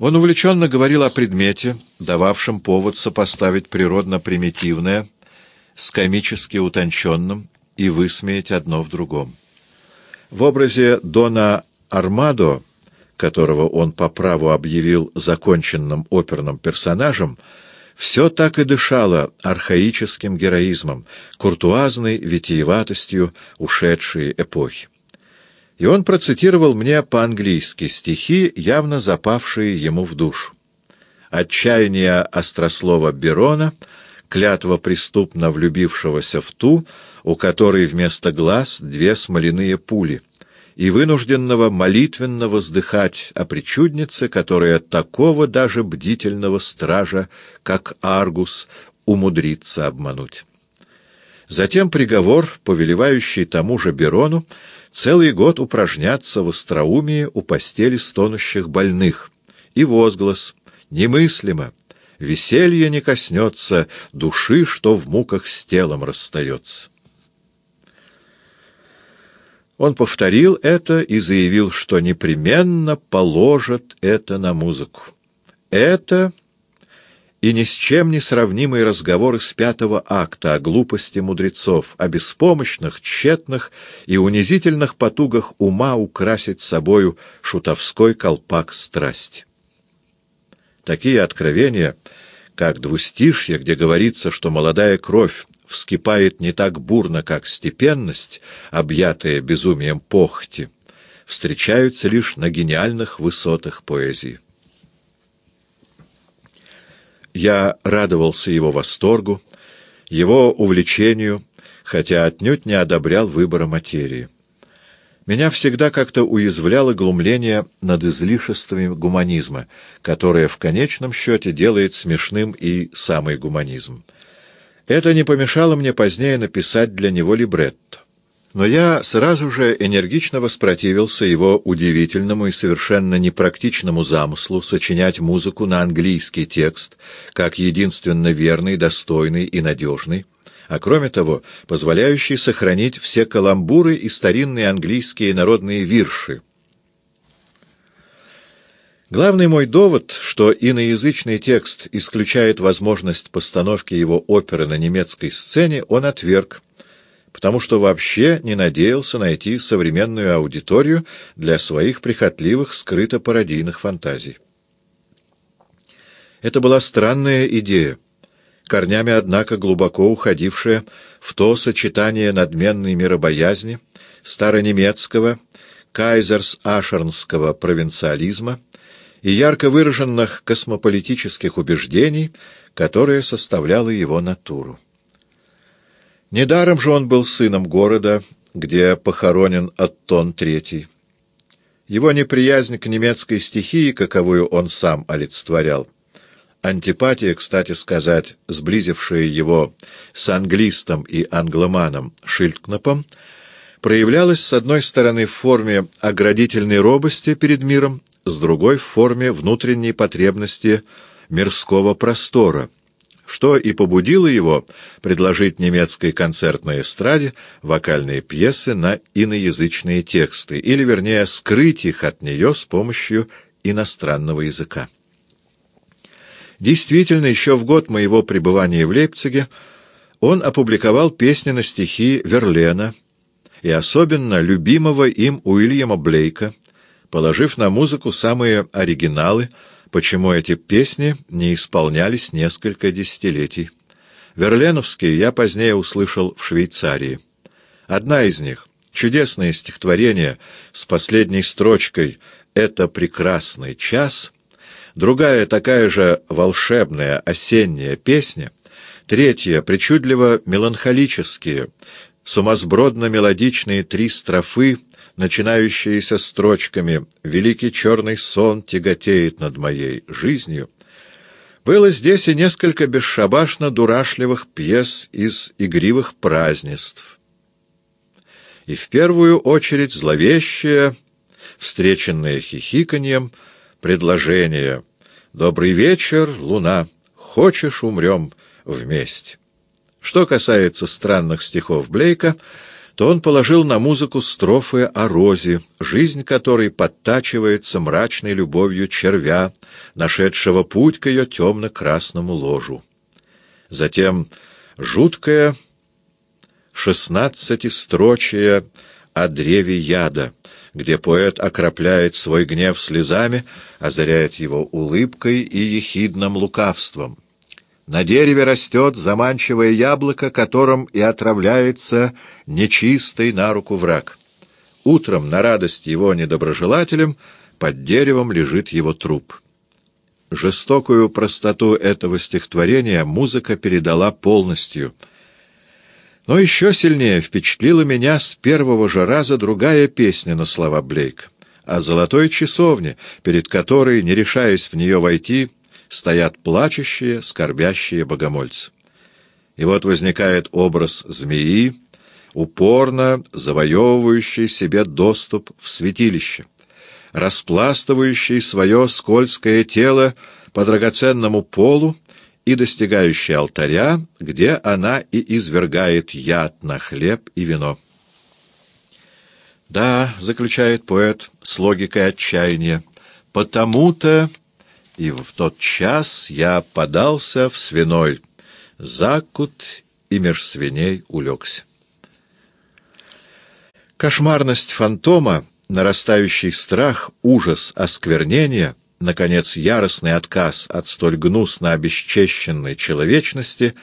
Он увлеченно говорил о предмете, дававшем повод сопоставить природно-примитивное с комически утонченным и высмеять одно в другом. В образе Дона Армадо, которого он по праву объявил законченным оперным персонажем, все так и дышало архаическим героизмом, куртуазной витиеватостью ушедшей эпохи. И он процитировал мне по-английски стихи, явно запавшие ему в душу. Отчаяние острослова Берона, клятва преступно влюбившегося в ту, у которой вместо глаз две смоляные пули — и вынужденного молитвенно воздыхать о причуднице, которая такого даже бдительного стража, как Аргус, умудрится обмануть. Затем приговор, повелевающий тому же Берону, целый год упражняться в остроумии у постели стонущих больных, и возглас «Немыслимо! Веселье не коснется души, что в муках с телом расстается». Он повторил это и заявил, что непременно положит это на музыку. Это и ни с чем не сравнимые разговоры с пятого акта о глупости мудрецов, о беспомощных, тщетных и унизительных потугах ума украсить собою шутовской колпак страсти. Такие откровения, как двустишье, где говорится, что молодая кровь вскипает не так бурно, как степенность, объятая безумием похоти, встречаются лишь на гениальных высотах поэзии. Я радовался его восторгу, его увлечению, хотя отнюдь не одобрял выбора материи. Меня всегда как-то уязвляло глумление над излишествами гуманизма, которое в конечном счете делает смешным и самый гуманизм. Это не помешало мне позднее написать для него либретто. Но я сразу же энергично воспротивился его удивительному и совершенно непрактичному замыслу сочинять музыку на английский текст, как единственно верный, достойный и надежный, а кроме того, позволяющий сохранить все каламбуры и старинные английские народные вирши, Главный мой довод, что иноязычный текст исключает возможность постановки его оперы на немецкой сцене, он отверг, потому что вообще не надеялся найти современную аудиторию для своих прихотливых скрыто-пародийных фантазий. Это была странная идея, корнями, однако, глубоко уходившая в то сочетание надменной миробоязни, старонемецкого, кайзерс-ашернского провинциализма, и ярко выраженных космополитических убеждений, которое составляло его натуру. Недаром же он был сыном города, где похоронен Аттон III. Его неприязнь к немецкой стихии, каковую он сам олицетворял, антипатия, кстати сказать, сблизившая его с англистом и англоманом Шильдкнопом, проявлялась, с одной стороны, в форме оградительной робости перед миром, с другой в форме внутренней потребности мирского простора, что и побудило его предложить немецкой концертной эстраде вокальные пьесы на иноязычные тексты, или, вернее, скрыть их от нее с помощью иностранного языка. Действительно, еще в год моего пребывания в Лейпциге он опубликовал песни на стихи Верлена и особенно любимого им Уильяма Блейка, положив на музыку самые оригиналы, почему эти песни не исполнялись несколько десятилетий. Верленовские я позднее услышал в Швейцарии. Одна из них — чудесное стихотворение с последней строчкой «Это прекрасный час», другая такая же волшебная осенняя песня, третья — причудливо меланхолические, сумасбродно-мелодичные три строфы — начинающиеся строчками «Великий черный сон тяготеет над моей жизнью», было здесь и несколько бесшабашно-дурашливых пьес из игривых празднеств. И в первую очередь зловещее, встреченное хихиканьем, предложение «Добрый вечер, луна, хочешь, умрем вместе». Что касается странных стихов Блейка — то он положил на музыку строфы о розе, жизнь которой подтачивается мрачной любовью червя, нашедшего путь к ее темно-красному ложу. Затем жуткое шестнадцатистрочие о древе яда, где поэт окропляет свой гнев слезами, озаряет его улыбкой и ехидным лукавством. На дереве растет заманчивое яблоко, которым и отравляется нечистый на руку враг. Утром, на радость его недоброжелателям, под деревом лежит его труп. Жестокую простоту этого стихотворения музыка передала полностью. Но еще сильнее впечатлила меня с первого же раза другая песня на слова Блейк о золотой часовне, перед которой, не решаясь в нее войти, стоят плачущие, скорбящие богомольцы. И вот возникает образ змеи, упорно завоевывающий себе доступ в святилище, распластывающий свое скользкое тело по драгоценному полу и достигающий алтаря, где она и извергает яд на хлеб и вино. «Да», — заключает поэт с логикой отчаяния, — «потому-то и в тот час я подался в свиной, закут и меж свиней улегся. Кошмарность фантома, нарастающий страх, ужас осквернения, наконец, яростный отказ от столь гнусно обесчещенной человечности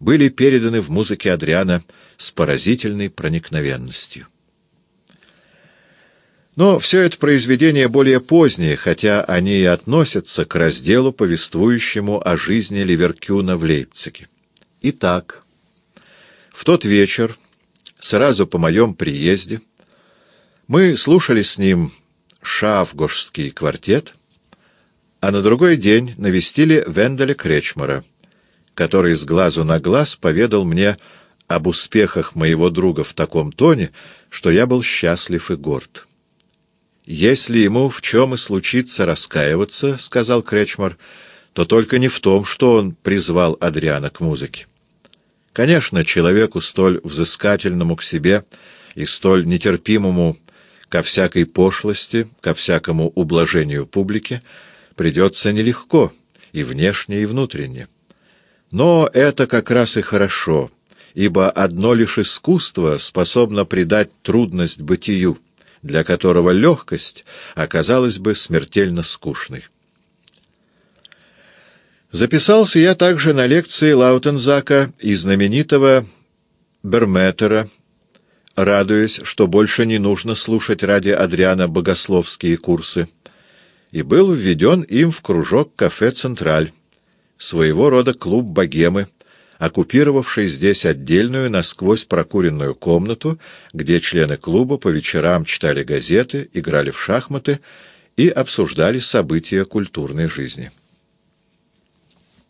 были переданы в музыке Адриана с поразительной проникновенностью. Но все это произведения более поздние, хотя они и относятся к разделу, повествующему о жизни Ливеркюна в Лейпциге. Итак, в тот вечер, сразу по моем приезде, мы слушали с ним шафгошский квартет, а на другой день навестили Венделя Кречмара, который с глазу на глаз поведал мне об успехах моего друга в таком тоне, что я был счастлив и горд. «Если ему в чем и случится раскаиваться, — сказал Кречмар, — то только не в том, что он призвал Адриана к музыке. Конечно, человеку столь взыскательному к себе и столь нетерпимому ко всякой пошлости, ко всякому ублажению публики, придется нелегко и внешне, и внутренне. Но это как раз и хорошо, ибо одно лишь искусство способно придать трудность бытию, для которого легкость оказалась бы смертельно скучной. Записался я также на лекции Лаутензака и знаменитого Берметера, радуясь, что больше не нужно слушать ради Адриана богословские курсы, и был введен им в кружок кафе «Централь», своего рода клуб богемы, оккупировавший здесь отдельную насквозь прокуренную комнату, где члены клуба по вечерам читали газеты, играли в шахматы и обсуждали события культурной жизни.